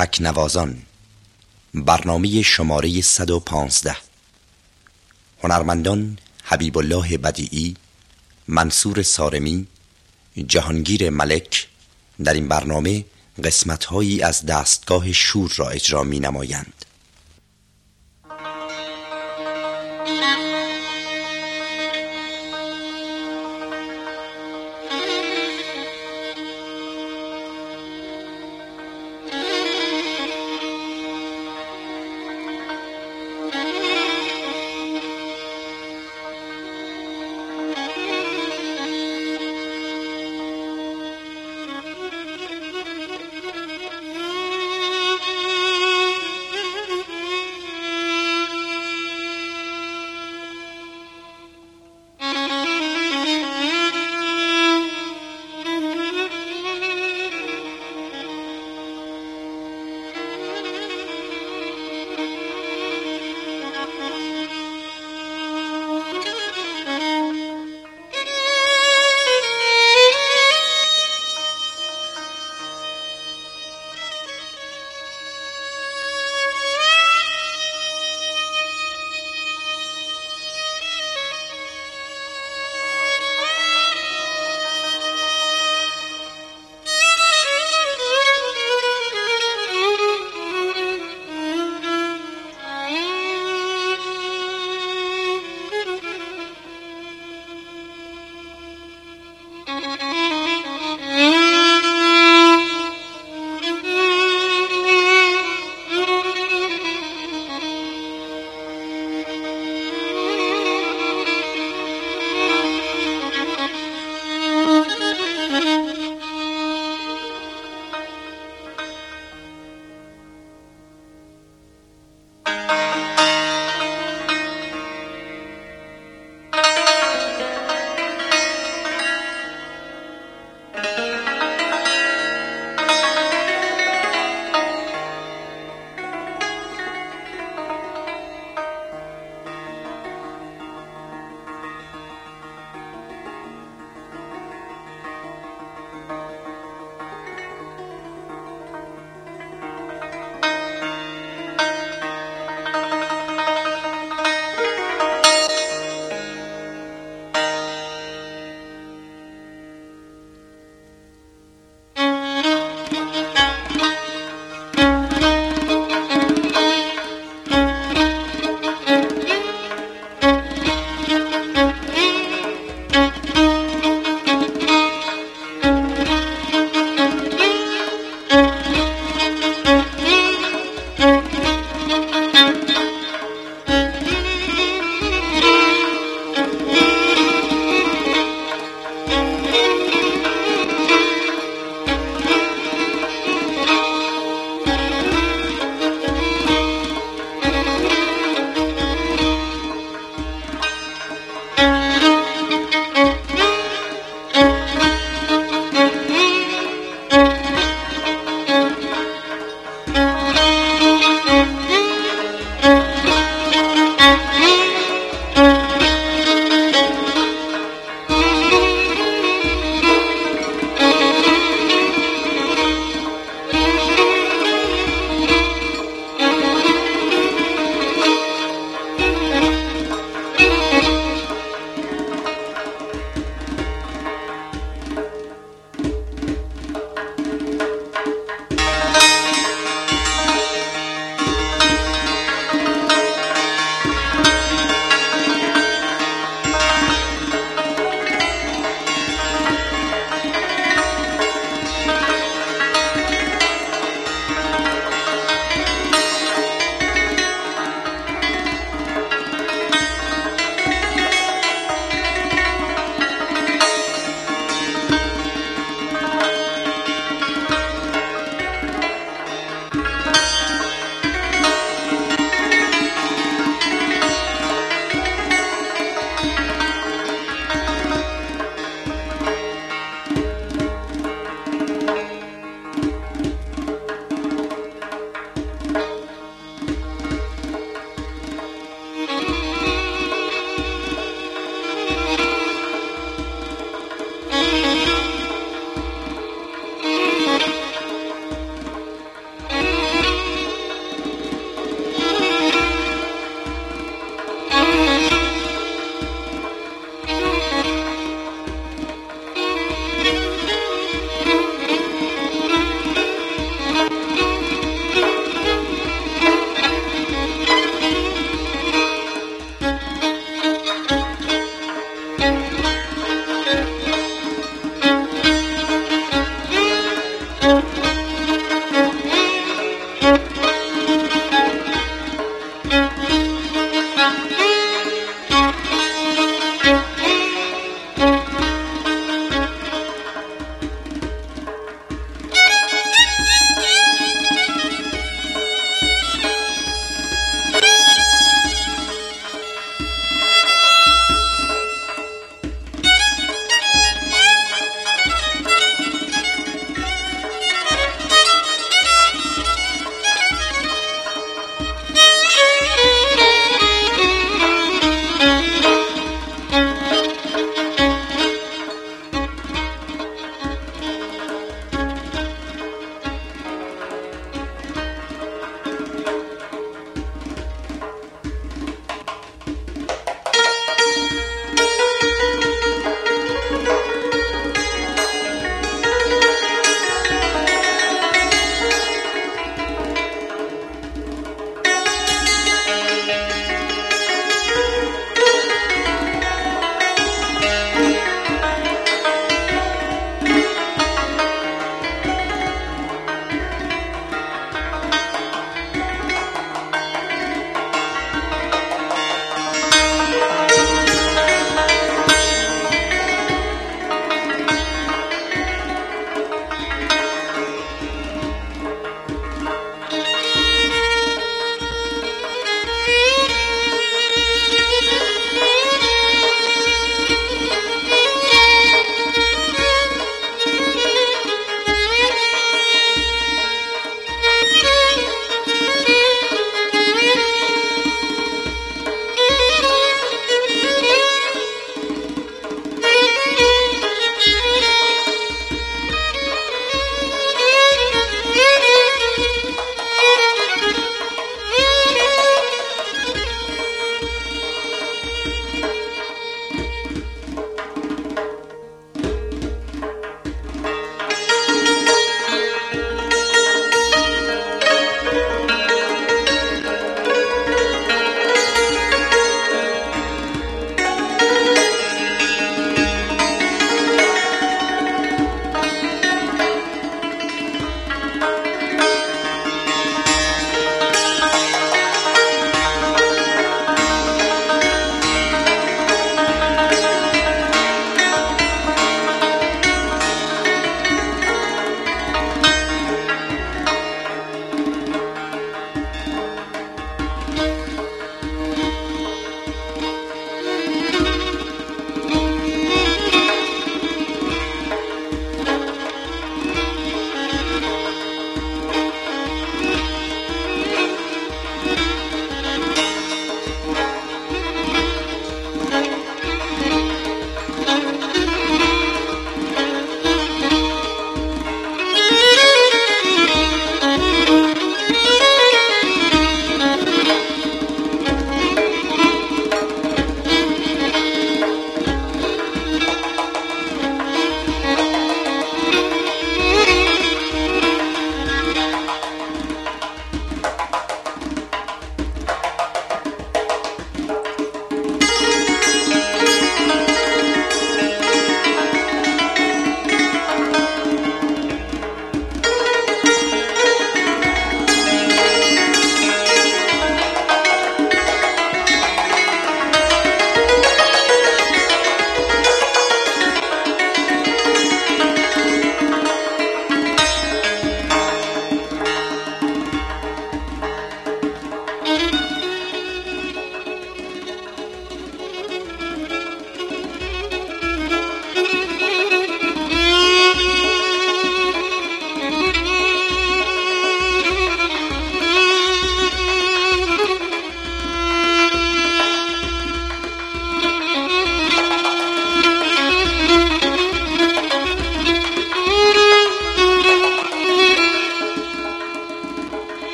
تکنوازان. برنامه شماره 115 هنرمندان حبیب الله بدیعی منصور سارمی جهانگیر ملک در این برنامه قسمتهایی از دستگاه شور را اجرا می نمایند